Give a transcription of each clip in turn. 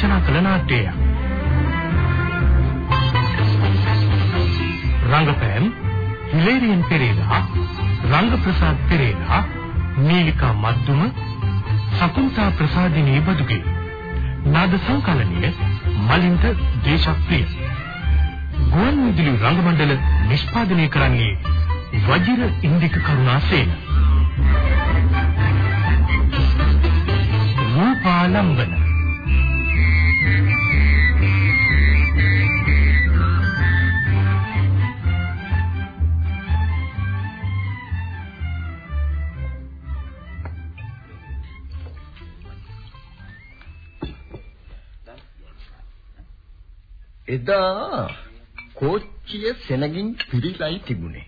ජයවර්ධන රචනා කළ නාට්‍යයක්. රංගපෑම් හිලේරියන් පෙරේරා, රංගප්‍රසාද් පෙරේරා, නීලිකා මද්දුම, සකුන්තා ප්‍රසාදිනී බදුගේ. නාද සංකලනය මලින්ද දේශප්‍රිය. ගුවන් විදුලි රංගමණ්ඩල නිෂ්පාදනය කරන්නේ වජිර ඉන්දික කරුණාසේන. රූපාලම්බන එදා කෝච්චිය සෙනගින් පිරීලායි තිබුණේ.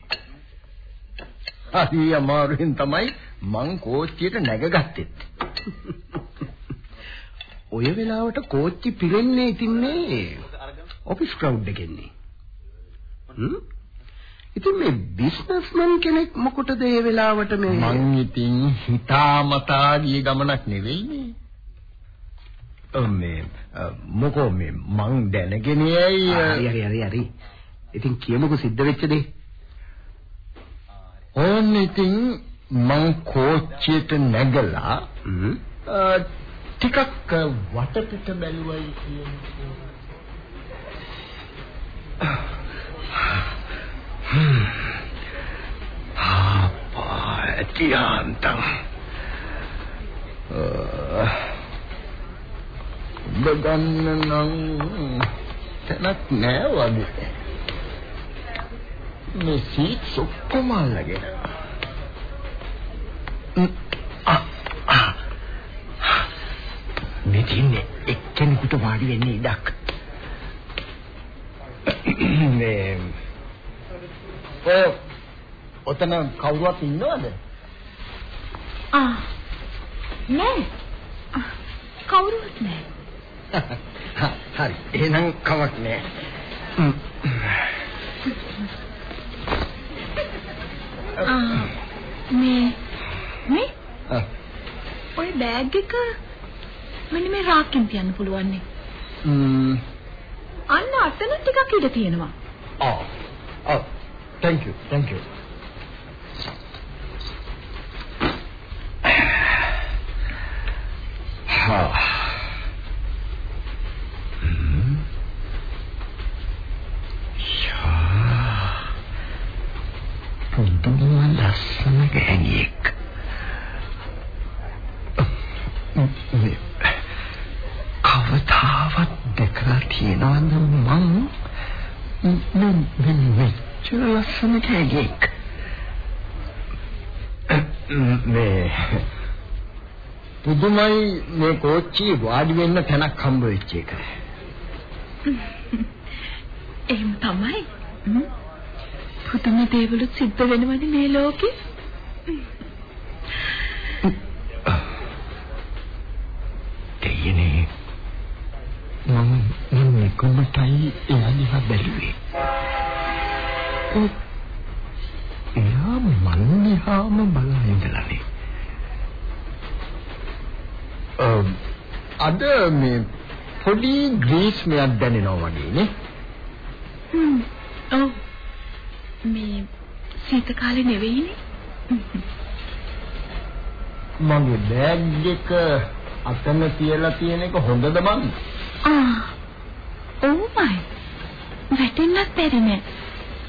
හරි අමාරුවෙන් තමයි මං කෝච්චියට නැගගත්තෙත්. ඔය වෙලාවට කෝච්චි පිරෙන්නේ ඉතින්නේ ඔෆිස් ක්‍රවුඩ් එකෙන්නේ. හ්ම්? ඉතින් මේ බිස්නස්මන් කෙනෙක් මොකටද ඒ වෙලාවට මේ මං ඉතින් හිතාමතා ගිය ගමනක් නෙවෙයිනේ. මේ මොකෝ මේ මං දැනගෙන යයි හරි හරි හරි හරි. ඉතින් කියමුකෝ සිද්ධ වෙච්ච දේ. ඕන් ඉතින් මං කෝච්චියට නැගලා ටිකක් වටපිට බැලුවයි කියන්නේ. ආපා ඇතියන්තම්. බගන්න නම් තැනක් නෑ වගේ. මේ සීට්ස් ඔක්කොම අල්ලගෙන. මේ තින්නේ එක්කෙනෙකුට වාඩි වෙන්න ඉඩක්. මේ ඔය ඔතන කවුරුවත් ඉන්නවද? ආ නෑ කවුරුත් නෑ හරි එහෙනම් කමක් නෑ. මේ මේ? ඔය බෑග් එක මෙන්න මේ රාක්කෙන් තියන්න පුළුවන් නේ. අන්න අතන ටිකක් ඉඩ තියෙනවා. ආ. ආ thank you thank you තියෙනවද මං මේ මෙච්චර ලස්සන ගෑණියෙක්. මේ පුදුමයි මේ කෝච්චියේ වාඩි වෙන්න තැනක් හම්බ වෙච්ච එක. එහෙම තමයි. පුදුම දේවලුත් සිද්ධ වෙනවනේ මේ ලෝකේ මම කොමටයි එයා දිහා බැලුවේ. ඔව්. එයා මන් දිහාම බලා ඉඳලානේ. අද මේ පොඩි ග්‍රීස්මයක් දැනෙනවා වගේ නේ. හ්ම්. ඔව්. මේ සීත කාලේ නෙවෙයිනේ. මගේ බෑග් එක අතන තියලා තියෙන එක හොඳද බං? ආ. ඕමයි. වැටෙන්නත් බැරි නෑ.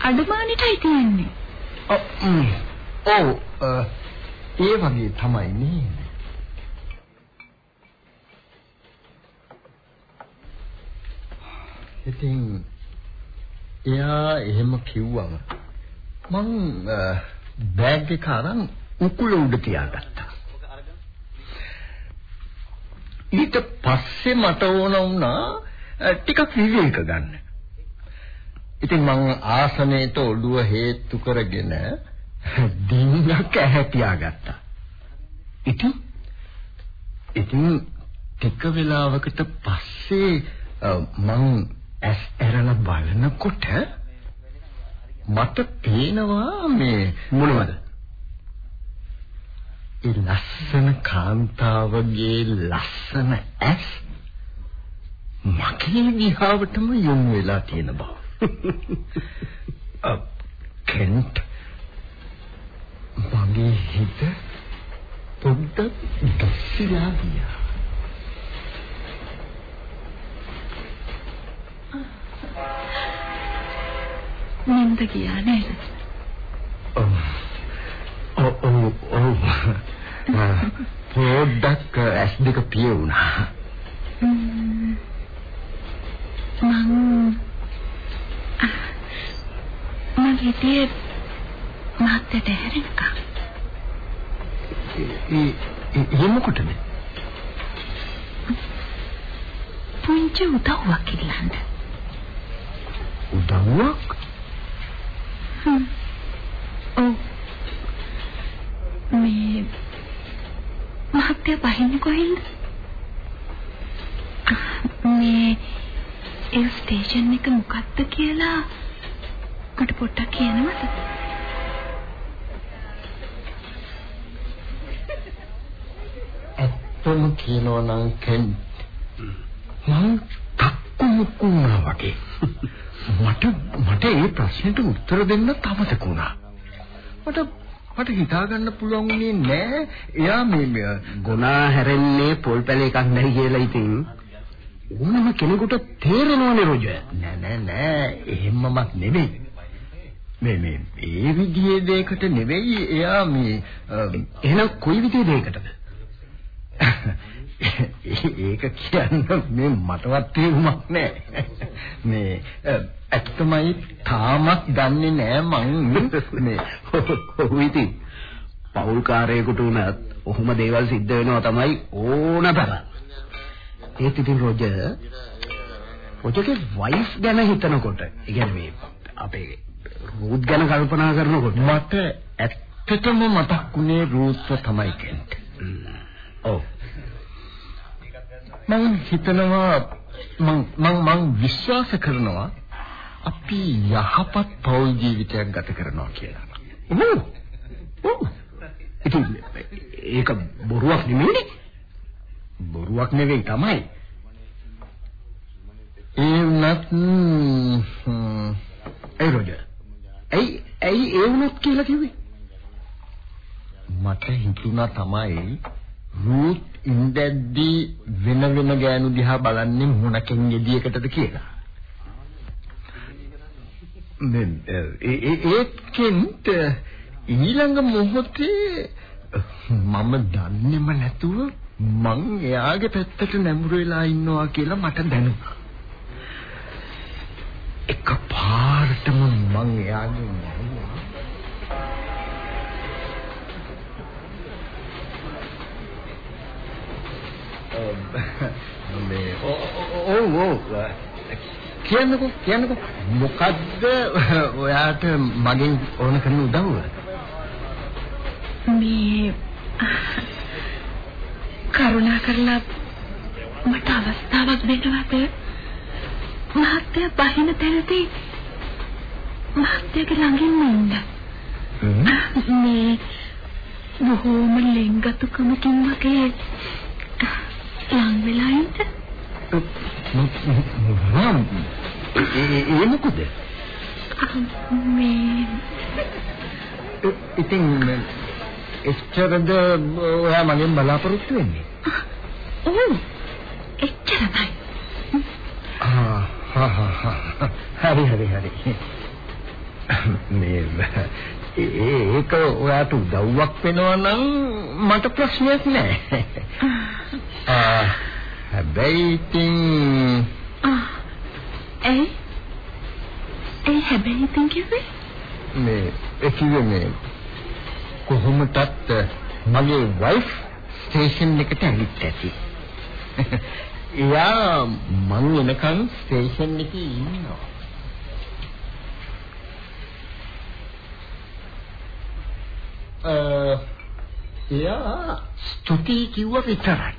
අඩමානිටයි තියන්නේ. ඔව්. ඔව්. ඒ වගේ තමයි නේද? ඉතින් එයා එහෙම කිව්වම මං බෑග් එක අරන් උකුල උඩ තියාගත්තා. ඊට පස්සේ මට ඕන වුණා ටිකක් විවේක ගන්න. ඉතින් මං ආසනයේට ඔළුව හේතු කරගෙන දිනක් ඇහැ තියාගත්තා. ඉතින් ඉතින් ටික වෙලාවකට පස්සේ මං ඇස් ඇරලා බලනකොට මට පේනවා මේ මොනවද? ඒ ලස්සන කාන්තාවගේ ලස්සන ඇස් මගේ දිහාවටම යොමු වෙලා තියෙන බව. අ, කෙන්ට් මගේ හිත පොඩ්ඩක් දැසිලා ගියා. නින්ද ගියා නේද? ඔව් ඔව් ඔව්. පොඩ්ඩක් ඇස් දෙක පිය වුණා. මං මං හිතේ මාත්‍යට හැරෙනකම් ඒ ඒ මොකටද? පුංචි උදව්වක් ඉල්ලන්න. උදව්වක්? හ්ම්. ඔව්. මේ මහත්තයා බහින්නේ කොහෙන්ද? මේ ඒ ස්ටේෂන් එක මොකක්ද කියලා මට පොඩ්ඩක් කියනවද? ඇත්තම කියනවා නම් කෙන් මං තක්කු මුක්කු වුණා වගේ. මට මට ඒ ප්‍රශ්නෙට උත්තර දෙන්න අමතක වුණා. මට මට හිතා ගන්න පුළුවන් වුණේ නෑ එයා මේ මේ ගුණා හැරෙන්නේ පොල් පැල එකක් නැහැ කියලා ඉතින් ඕනම කෙනෙකුට තේරෙනවනේ රොජ. නෑ නෑ නෑ එහෙමමත් නෙවෙයි. මේ මේ ඒ විදිහේ දෙයකට නෙවෙයි එයා මේ අ, එහෙනම් කොයි විදිහේ දෙයකටද? ඒක කියන්න මේ මටවත් තේරුමක් නෑ. මේ අ, ඇත්තමයි තාමත් දන්නේ නෑ මං මේ ඔව් ඉතින් පෞල් කාර්යයකට උනත් ඔහොම දේවල් සිද්ධ වෙනවා තමයි ඕනතරම්. ඒත් ඉතින් රොජර් රොජර්ගේ වයිෆ් ගැන හිතනකොට, ඒ කියන්නේ මේ අපේ රූත් ගැන කල්පනා කරනකොට මට ඇත්තටම මතක් වුණේ රූත්ව තමයි කෙන්ට්. ඔව්. මම හිතනවා මම මම විශ්වාස කරනවා අපි යහපත් පෞල් ජීවිතයක් ගත කරනවා කියලා. ඔව්. ඔව්. ඒක බොරුවක් නෙමෙයිනේ. බොරුවක් නෙවෙයි තමයි. ඒ වුණත් ඒ රොජර්. ඇයි ඇයි ඒ වුණත් කියලා කිව්වේ? මට හිතුණා තමයි රූත් ඉඳද්දී වෙන වෙන ගෑනු දිහා බලන්නේ මොනකින් යෙදියකටද කියලා. මේ ඒ ඒ ඒකෙන්ට ඊළඟ මොහොතේ මම දන්නේම නැතුව මං එයාගේ පැත්තට නැඹුරු වෙලා ඉන්නවා කියලා මට දැනුණා. එක පාරටම මං එයාගේ නැඹුරුවා. මේ ඔව් ඔව් කියන්නකෝ කියන්නකෝ මොකද්ද ඔයාට මගෙන් ඕන කරන උදව්ව? මේ කරුණා කරලා මට අවස්ථාවක් දෙන්නවද? මහත්තයා බහින තැනදී මහත්තයාගේ ළඟින්ම ඉන්න. මේ බොහෝම ලෙන්ගතුකමකින් වගේ ලං වෙලා ඉන්න. ඒ මොකද? මේ ඉතින් එච්චරද ඔයා මගෙන් බලාපොරොත්තු වෙන්නේ? හරි හරි හරි. මේ ඒක ඔයාට උදව්වක් වෙනවා නම් මට ප්‍රශ්නයක් නැහැ ආ. හැබැයි ඉතින් ආ ඒ? ඒ හැබැයි ඉතින් කිව්වේ? මේ ඒ කිව්වේ මේ කොහොමදත් මගේ වයිෆ් ස්ටේෂන් එකට ඇවිත් ඇති. එයා මං එනකන් ස්ටේෂන් එකේ ඉන්නවා. එයා ස්තුති කිව්ව විතරයි.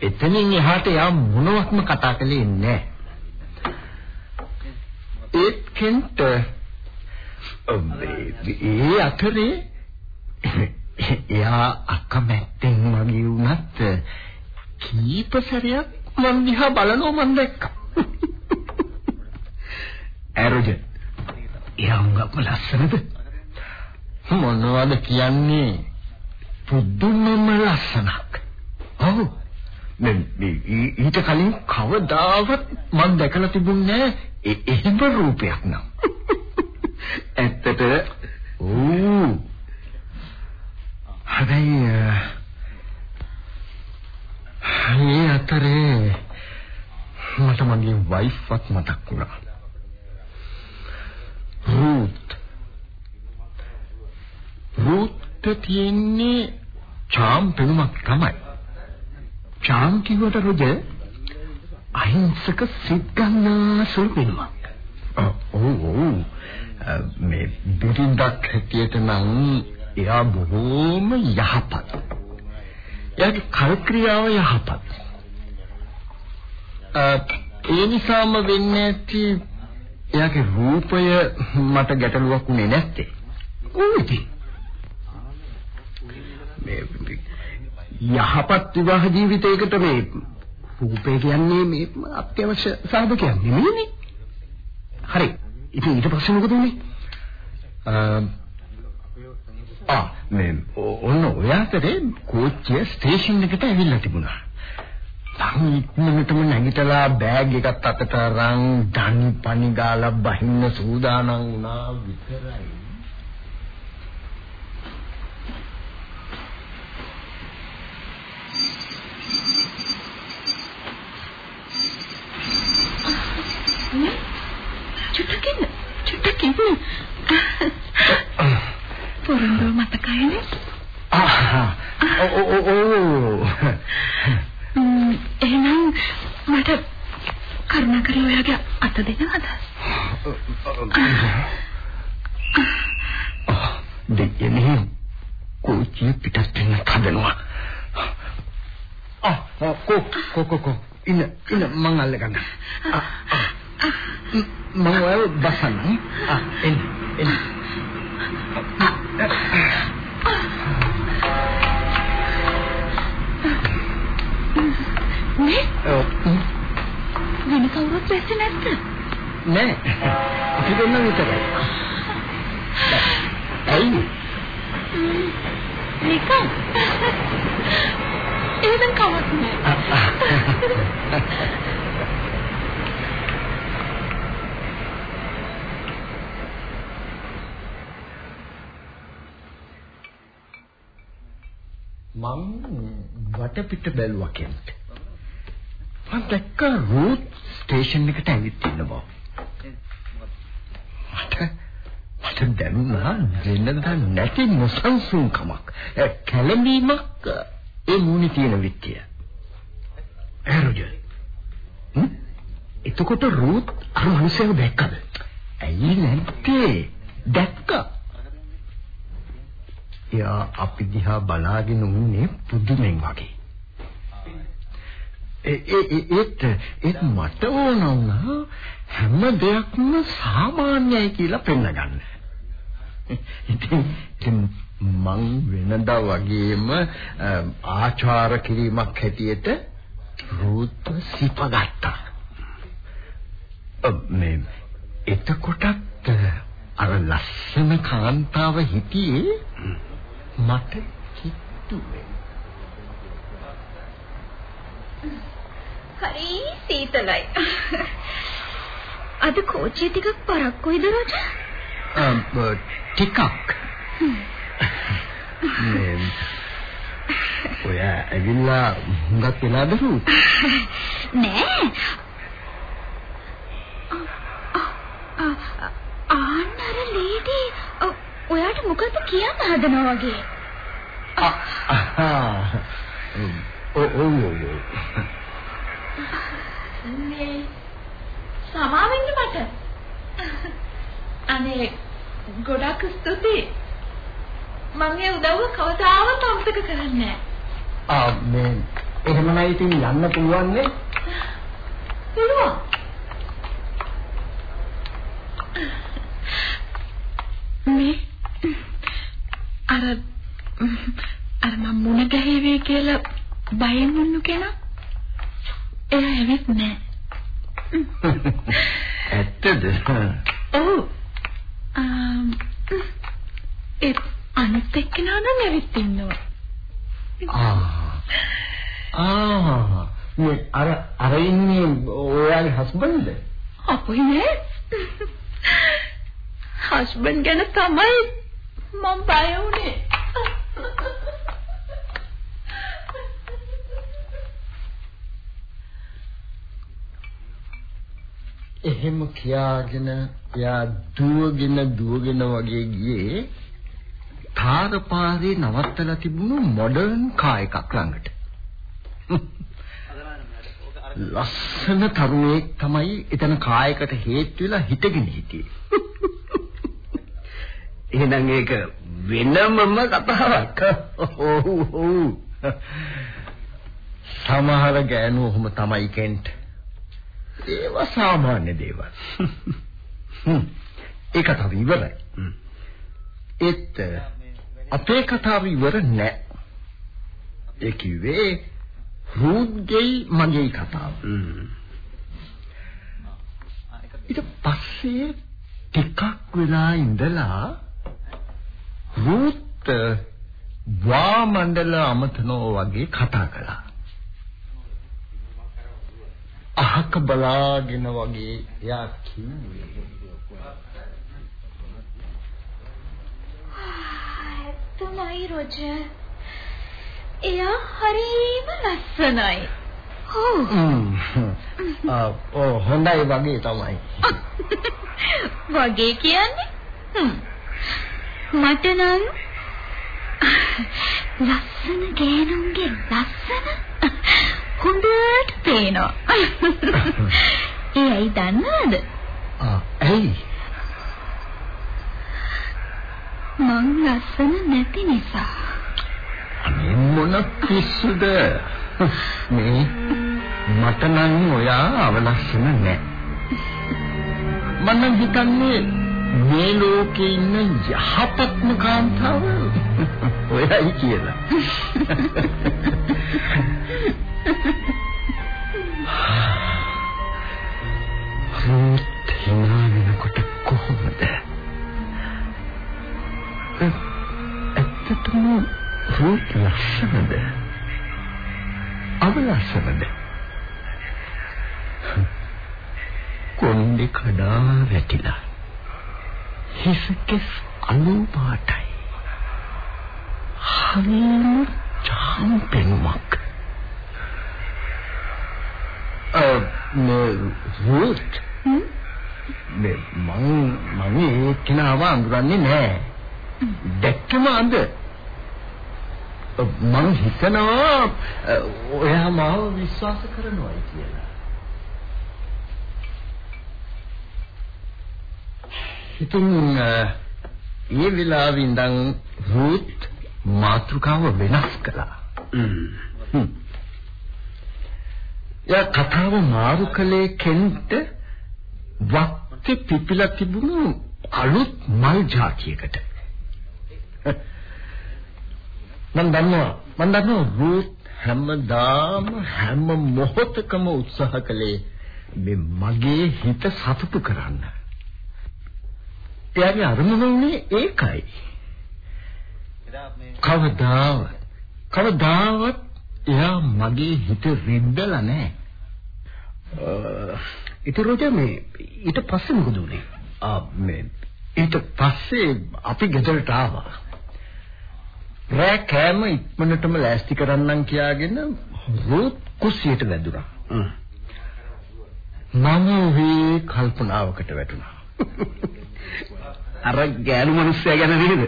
එතනින් එහාට එයා මොනවත්ම කතා කළේ නැහැ. ඒත් කෙන්ට ඒ අතරේ එයා අකමැත්තෙන් වගේ වුණත් කීප සැරයක් මං දිහා බලනවා මං දැක්කා. ඇරොජ. එයා හුඟක්ම ලස්සනද? මොනවද කියන්නේ? පුදුමම ලස්සනක්. ඔව්. ඊට කලින් කවදාවත් මම දැකලා තිබුණේ නැහැ එහෙම රූපයක් නම්. ඇත්තට ඕ. හැබැයි මේ අතරේ මට මගේ වයිෆ්වත් මතක් වුණා. රූත් රූත් තියෙන්නේ චාම් පෙනුමක් තමයි. චාම් කිව්වට රොජ අහිංසක සිත් ගන්නා සුළු පෙනුමක්. ඔව් ඔව් මේ බිරින්දක් හැටියට නම් එයා බොහෝම යහපත්. එයාගේ කල්ක්‍රියාව යහපත්. ඒ නිසාම වෙන්නේ ඇති එයාගේ රූපය මට ගැටලුවක් උනේ නැත්තේ. කොහොමද? මේ යහපත් විවාහ ජීවිතයකට මේ රූපය කියන්නේ මේ අත්‍යවශ්‍ය සාධකයක් නෙමෙයිනේ. හරි. ඉතින් ඊට පස්සේ මොකද උනේ? ආ මේ ඔන්න ඔය අතරේ කෝච්චිය ස්ටේෂන් එකට ඇවිල්ලා තිබුණා. මම ඉක්මනටම නැගිටලා බෑග් එකත් අතට අරන් ධනි පනි ගාලා බහින්න සූදානම් වුණා විතරයි. නේ චුට්ටක් ඉන්න චුට්ටක් ඉන්න පොරොන්දු මතකයිනේ ආ ඕ ඕ ඕ එහෙනම් මට කරුණාකරලා ඔයාගේ අත දෙනවද දෙයනේ කෝච්චිය පිටත් වෙන්න හදනවා. ආ කෝ කෝ කෝ කෝ. ඉන්න ඉන්න මං අල්ල ගන්න මම ඔයාව බසන්න ආ එන්න එන්න. නේ ඔව්. වෙන කවුරුත් බැස්සේ නැද්ද? නෑ. අපි දෙන්න විතරයි. ඇයි? නිකන්. එහෙනම් කමක් නෑ වටපිට බැලුවා කෙනෙක්. මං දැක්ක රූට් ස්ටේෂන් එකට ඇවිත් ඉන්න බව. මට මට දැනුණා වෙනදා නැති මොසන්සුන්කමක්. කැළඹීමක් ඒ මූණේ තියෙන විත්තිය. ඇරොජ. හ්ම්? එතකොට රූත් අර මිනිස්සුව දැක්කද? ඇයි නැත්තේ? දැක්කා. එයා අපි දිහා බලාගෙන උන්නේ පුදුමෙන් වගේ. ඒ ඒ ඒත් ඒත් මට ඕන වුණා හැම දෙයක්ම සාමාන්‍යයි කියලා පෙන්නගන්න. ඉතින් ඉතින් මං වෙනදා වගේම ආචාර කිරීමක් හැටියට රූත් සිපගත්තා. මේ එතකොටත් අර ලස්සන කාන්තාව හිටියේ මට කිට්ටුවේ. හරි සීතලයි. අද කෝච්චිය ටිකක් පරක්කුයිද රොජ? ටිකක්. මේ ඔය ඇවිල්ලා හුඟක් වෙලාද රුත්? නෑ. ආන්නර ලේඩි ඔයාට මොකද කියන්න හදනවා වගේ? ඔව් ඔව් මේ සමාවෙන්න මට. අනේ ගොඩක් ස්තුතියි. මම ඒ උදව්ව කවදාවත් අමතක කරන්නේ නැහැ. ආ මේ එහෙමනම් ඉතින් යන්න පුළුවන් නේ? පුළුවන්. මේ අර අර මම මුණ ගැහිවි කියලා බයෙන් වුණු කෙනා එයා ඇවිත් නෑ. ඇත්තද? ඔව්. ආම් ඒ අනිත් එක්කෙනා නම් ඇවිත් ඉන්නවා. ආ. ආ. මේ අර අර ඉන්නේ ඔයාගේ හස්බන්ඩ්ද? අපොයි නෑ. හස්බන්ඩ් ගැන තමයි මම බය වුනේ. එහෙම කියාගෙන එයා දුවගෙන දුවගෙන වගේ ගියේ තාරපාරේ නවත්තලා තිබුණු මොඩර්න් කා එකක් ළඟට. ලස්සන තරුණයෙක් තමයි එතන කායකට හේතු වෙලා හිටගෙන හිටියේ. එහෙනම් ඒක වෙනමම කතාවක්. ඔව් ඔව්. සමහර ගෑනු ඔහොම තමයි කෙන්ට්. ඒවා සාමාන්‍ය දේවල්. හ්ම්. ඒ කතාව ඉවරයි. ඒත් අපේ කතාව ඉවර නෑ. ඒ කිව්වේ රූත්ගේ මගේ කතාව. ඊට පස්සේ ටිකක් වෙලා ඉඳලා රූත් වා මණ්ඩල අමතනෝ වගේ කතා කළා. අහක බලාගෙන වගේ එයා කිව්වේ තමයි රොජර්. එයා හරිම ලස්සනයි. ඔව්. හොඳයි වගේ තමයි. වගේ කියන්නේ? මට නම් ලස්සන ගෑනුන්ගේ ලස්සන හොඳට පේනවා. ඒ ඇයි දන්නවද? ආ ඇයි? මං ලස්සන නැති නිසා. අනේ මොන පිස්සුද? මේ මට නම් ඔයා අවලස්සන නෑ. මම හිතන්නේ මේ ලෝකේ ඉන්න යහපත්ම කාන්තාව ඔයයි කියලා. රූත් hina වෙනකොට කොහොමද? ඇත්තටම රූත් ලස්සනද? අවලස්සනද? කොණ්ඩේ කඩා වැටිලා. හිසකෙස් අලු පාටයි. හරිම චාම්පෙනුමක්. අ මේ රූත් මේ මං මං ඒ කෙනාව අඳුරන්නේ නැහැ. දැක්කම අඳ මං හිතනවා ඔයා මාව විශ්වාස කරනවායි කියලා. ඉතින් ඒ වෙලාවේ ඉඳන් රූත් මාතෘකාව වෙනස් කළා. හ්ම්. යා කතාව මාරු කළේ කෙන්ට වක්ති පිපිලා තිබුණු අලුත් මල් జాතියකට. මම දන්නවා මම දන්නවා රූත් හැමදාම හැම මොහොතකම උත්සාහ කළේ මේ මගේ හිත සතුටු කරන්න. එයාගේ අරමුණ උනේ ඒකයි. කවදාවත් කවදාවත් එයා මගේ හිත රිද්දලා නැහැ. ඉතින් රෝජා මේ ඊට පස්සේ මොකද උනේ? ආ මේ ඊට පස්සේ අපි ගෙදරට ආවා. රෑ කෑම ඉක්මනටම ලෑස්ති කරන්නම් කියාගෙන රූත් කුස්සියට වැදුනා. මම වේ කල්පනාවකට වැටුණා. අර ගෑනු මිනිස්සයා ගැන නේද?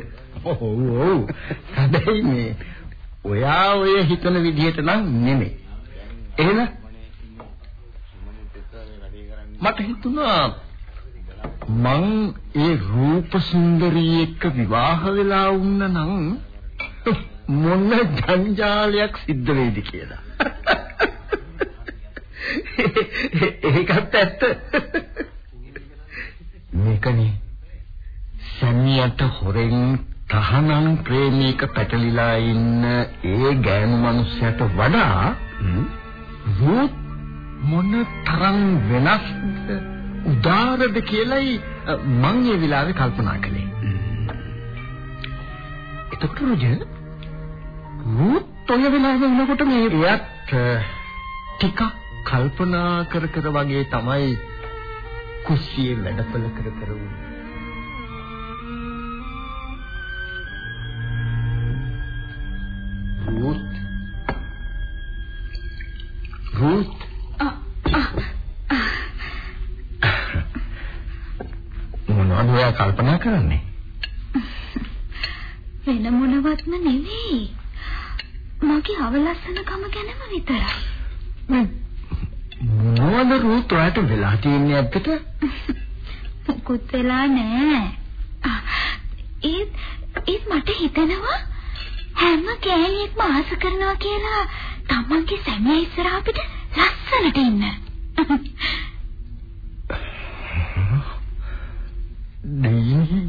ඔව් ඔව්. හැබැයි මේ ඔයා ඔය හිතන විදිහට නම් නෙමෙයි. එහෙම මට හිතුණා මං ඒ රූප සුන්දරී එක්ක විවාහ වෙලා වුණ නම් මොන ජංජාලයක් සිද්ධ වෙයිද කියලා. ඒකත් ඇත්ත. මේකනේ සම්මියට හොරෙන් තහනම් ප්‍රේමයක පැටලිලා ඉන්න ඒ ගෑනු මිනිහට වඩා රූත් මොන තරම් වෙනස්ද උදාරද කියලයි මම ඒ වෙලාවේ කල්පනා කළේ. එතකොට රොජ මුත් ඔය වෙලාවේ වුණකොට මේ එයත් ටිකක් කල්පනා කර කර වගේ තමයි කුස්සියේ වැඩපල කර කර උන්නේ. Ruth. Ruth. ඔයා කල්පනා කරන්නේ? වෙන මොනවත්ම නෙවෙයි. මගේ අවලස්සනකම ගැනම විතරයි. මොනවද රුත් ඔයාට වෙලා තියෙන්නේ ඇත්තට? මුකුත් වෙලා නෑ. ඒත් ඒත් මට හිතෙනවා හැම කෑලියෙක්ම ආස කරනවා කියලා තමන්ගේ සැමියා ඉස්සරහ අපිට ලස්සනට ඉන්න. දී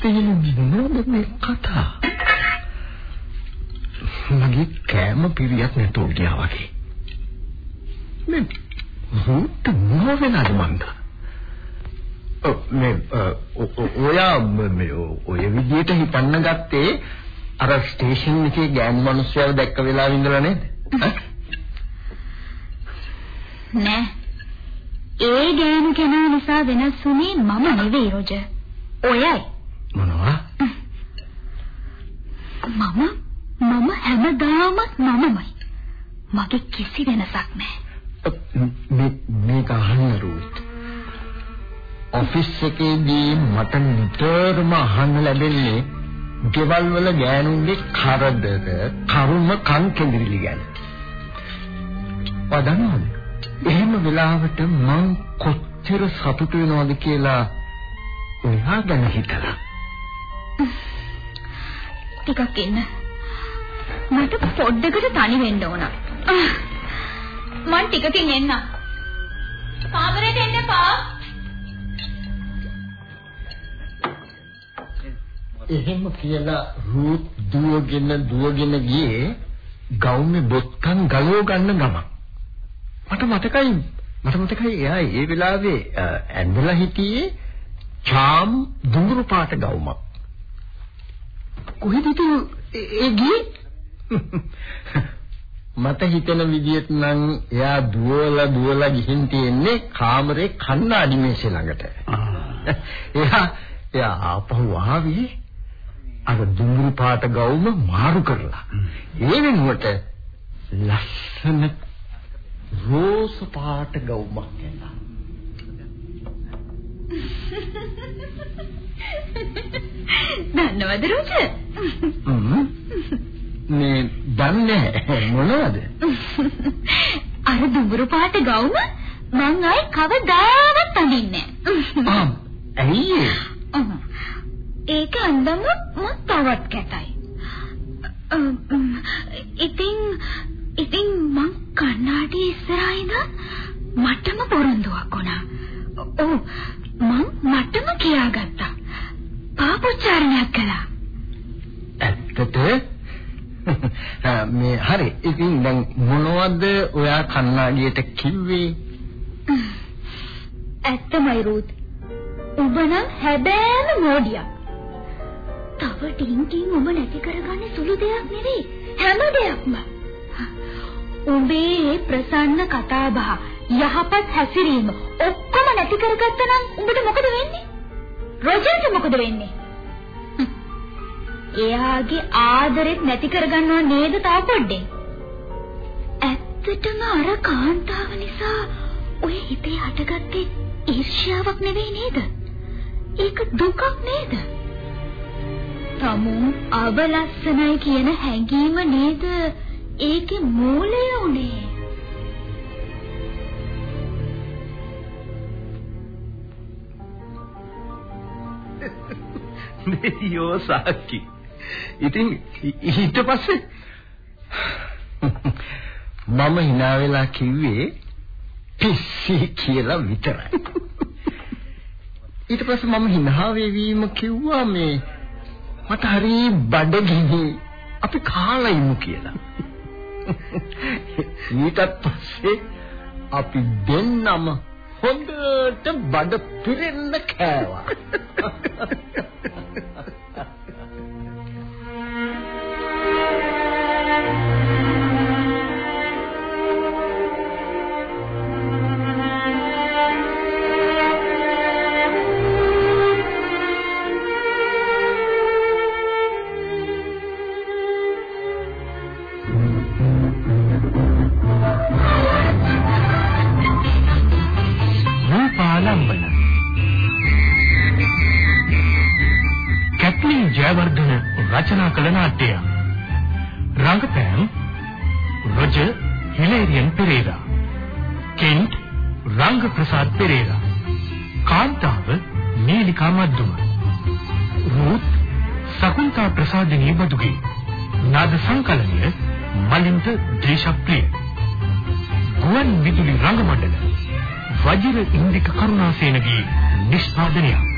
තේරුම් මොනවද මේ කතා? මගේ කෑම පිරියක් නැතුව ගියා වගේ. මේ හුත් මොනවද මන්ද? මේ ඔයා මේ ඔය විදියට හිතන්න ගත්තේ අර ස්ටේෂන් එකේ ගෑනු මිනිස්සුව දැක්ක වෙලාවෙ ඉඳලා නේද? නෑ. ඒ ගෑනු කෙනා නිසා වෙනස් වුණේ මම නෙවෙයි රොජ. ඔයයි. මොනවා? මම මම හැමදාම මමමයි. මගේ කිසි වෙනසක් නෑ. මේ මේක අහන්න රුත්. ඔෆිස් එකේදී මට නිතරම අහන්න ලැබෙන්නේ ගෙවල් වල ගෑනුන්ගේ කරදර, කරුම කන් කෙඳිරිලි ගැන. වදනවද? එහෙම වෙලාවට මං කොච්චර සතුටු වෙනවද කියලා ඔයා ගැන හිතලා. ටිකක් ඉන්න. මට පොඩ්ඩකට තනි වෙන්න ඕන. මං ටිකකින් එන්න. කාමරේට එන්න එපා. එහෙම කියලා රූත් දුවගෙන දුවගෙන ගියේ ගවුමේ බොත්තම් ගලව ගන්න ගම. මට මතකයි මට මතකයි එයා ඒ වෙලාවේ ඇඳලා හිටියේ චාම් දුඹුරු පාට ගවුමක්. කොහෙද ඒ ගියේ? මට හිතෙන විදිහට නම් එයා දුවලා දුවලා ගිහින් තියෙන්නේ කාමරේ කණ්ණාඩි මේසේ ළඟට. එයා එයා ආපහු ආවේ අර දුඹුරු පාට ගවුම මාරු කරලා. ඒ වෙනුවට ලස්සන රෝස පාට ගවුමක් එනවා. දන්නවද රුච? මේ දන්නේ මොනවද? අර දුඹුරු පාට ගවුම මං ආයි කවදාවත් අඳින්නේ නැහැ. ඇයි ඒක අඳම මම තවත් කැතයි. ඉතින් ඉතින් මං කන්නාඩි ඉස්සරහා ඉඳන් මටම පොරොන්දුවක් වුණා. ඔව් මං මටම කියාගත්තා. පාපොච්චාරණයක් කළා. ඇත්තට මේ හරි ඉතින් දැන් මොනවද ඔයා කන්නාඩියට කිව්වේ? ඇත්තමයි රූත්. ඔබ නම් හැබෑම මෝඩියක්. තව ටින් ටින් ඔබ නැති කරගන්නේ සුළු දෙයක් නෙවෙයි. හැම දෙයක්ම. උඹේ ප්‍රසන්න කතාබහ යහපත් හැසිරීම ඔක්කොම නැති කරගත්තා නම් උඹට මොකද වෙන්නේ? රොජර්ට මොකද වෙන්නේ? එයාගේ ආදරෙත් නැති කරගන්නව නේද තා පොඩ්ඩේ? ඇත්තටම අර කාන්තාව නිසා ඔය හිතේ හටගත්තේ ඊර්ෂ්‍යාවක් නෙවෙයි නේද? ඒක දුකක් නේද? තමුන් අවලස්සනයි කියන හැඟීම නේද ඒකේ මූලය උනේ? දෙයියෝ සාකි. ඉතින් ඊට පස්සේ මම hina වෙලා කිව්වේ පිස්සි කියලා විතරයි. ඊට පස්සේ මම hina වෙවීම කිව්වා මේ මට හරි බඩගිනි අපි කාලා ඉමු කියලා. ඊටත් පස්සේ අපි දෙන්නම හොඳට බඩ පිරෙන්න කෑවා. රචනා කළ නාට්‍යය. රංගපෑම් රොජර් හිලේරියන් පෙරේරා. කෙන්ට් රංග ප්‍රසාද් පෙරේරා. කාන්තාව නීලිකා මද්දුම. රූත් සකුන්තා ප්‍රසාදිනී බදුගේ. නාද සංකලනය මලින්ද දේශප්‍රිය ගුවන් විදුලි රංග මණ්ඩල වජිර ඉන්දික කරුණාසේනගේ නිෂ්පාදනයක්.